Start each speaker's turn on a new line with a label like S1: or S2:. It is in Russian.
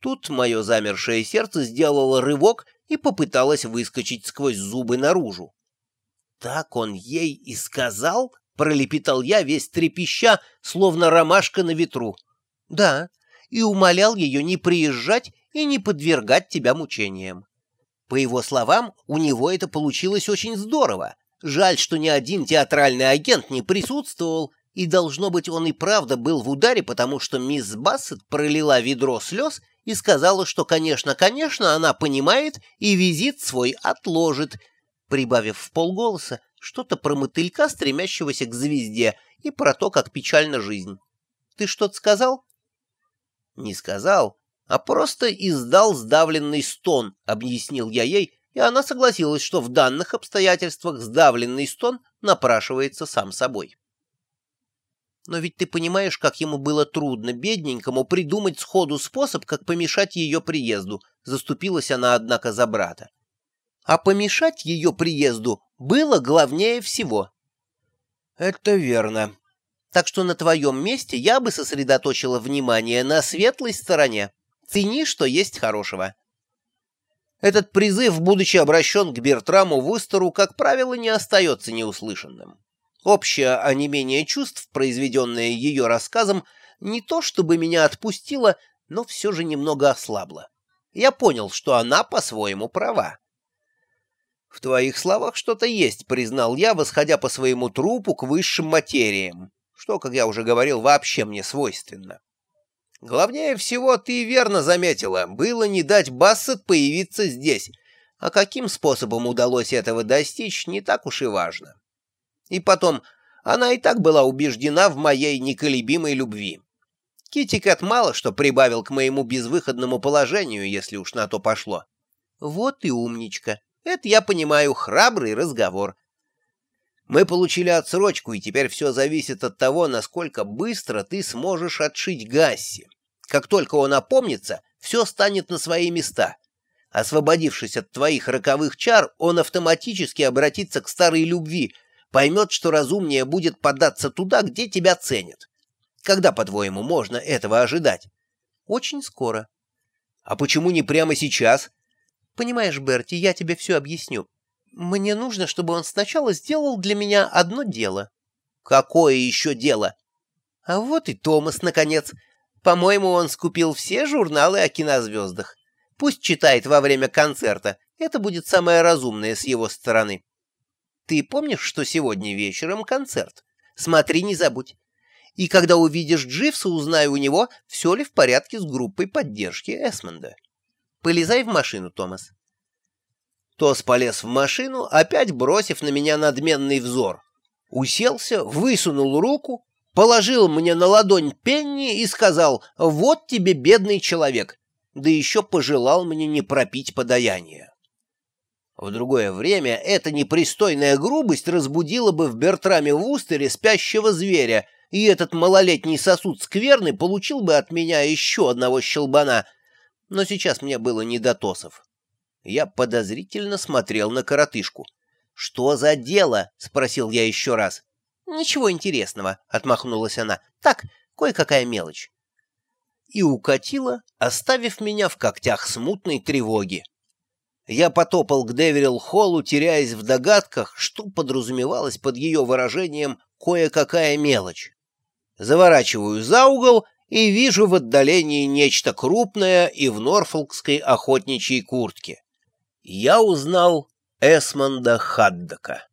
S1: Тут мое замершее сердце сделало рывок и попыталось выскочить сквозь зубы наружу. «Так он ей и сказал?» — пролепетал я, весь трепеща, словно ромашка на ветру. «Да, и умолял ее не приезжать и не подвергать тебя мучениям. По его словам, у него это получилось очень здорово. Жаль, что ни один театральный агент не присутствовал, и, должно быть, он и правда был в ударе, потому что мисс Бассет пролила ведро слез и сказала, что, конечно, конечно, она понимает и визит свой отложит, прибавив в полголоса что-то про мотылька, стремящегося к звезде, и про то, как печальна жизнь. Ты что-то сказал? Не сказал, а просто издал сдавленный стон, объяснил я ей, и она согласилась, что в данных обстоятельствах сдавленный стон напрашивается сам собой. Но ведь ты понимаешь, как ему было трудно, бедненькому, придумать сходу способ, как помешать ее приезду, заступилась она, однако, за брата. А помешать ее приезду было главнее всего. Это верно. Так что на твоем месте я бы сосредоточила внимание на светлой стороне. Цени, что есть хорошего. Этот призыв, будучи обращен к Бертраму Вустеру, как правило, не остается неуслышанным. Общее онемение чувств, произведенное ее рассказом, не то чтобы меня отпустило, но все же немного ослабло. Я понял, что она по-своему права. «В твоих словах что-то есть», — признал я, восходя по своему трупу к высшим материям, что, как я уже говорил, вообще мне свойственно. Главнее всего, ты верно заметила, было не дать Бассет появиться здесь, а каким способом удалось этого достичь, не так уж и важно. И потом, она и так была убеждена в моей неколебимой любви. Китикет мало что прибавил к моему безвыходному положению, если уж на то пошло. Вот и умничка. Это, я понимаю, храбрый разговор. Мы получили отсрочку, и теперь все зависит от того, насколько быстро ты сможешь отшить Гасси. Как только он опомнится, все станет на свои места. Освободившись от твоих роковых чар, он автоматически обратится к старой любви, поймет, что разумнее будет податься туда, где тебя ценят. Когда, по-твоему, можно этого ожидать? Очень скоро. А почему не прямо сейчас? Понимаешь, Берти, я тебе все объясню. Мне нужно, чтобы он сначала сделал для меня одно дело. Какое еще дело? А вот и Томас, наконец. По-моему, он скупил все журналы о кинозвездах. Пусть читает во время концерта. Это будет самое разумное с его стороны. Ты помнишь, что сегодня вечером концерт? Смотри, не забудь. И когда увидишь Дживса, узнай у него, все ли в порядке с группой поддержки Эсмонда. Полезай в машину, Томас. Тос полез в машину, опять бросив на меня надменный взор. Уселся, высунул руку, положил мне на ладонь пенни и сказал «Вот тебе, бедный человек», да еще пожелал мне не пропить подаяние. В другое время эта непристойная грубость разбудила бы в Бертраме Вустере спящего зверя, и этот малолетний сосуд скверны получил бы от меня еще одного щелбана, но сейчас мне было не до тосов. Я подозрительно смотрел на коротышку. «Что за дело?» — спросил я еще раз. «Ничего интересного», — отмахнулась она. «Так, кое-какая мелочь». И укатила, оставив меня в когтях смутной тревоги. Я потопал к Деверилл-холлу, теряясь в догадках, что подразумевалось под ее выражением «кое-какая мелочь». Заворачиваю за угол и вижу в отдалении нечто крупное и в норфолкской охотничьей куртке я узнал Эсмонда Хаддока.